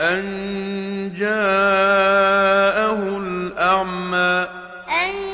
أن جاءه الأعمى أن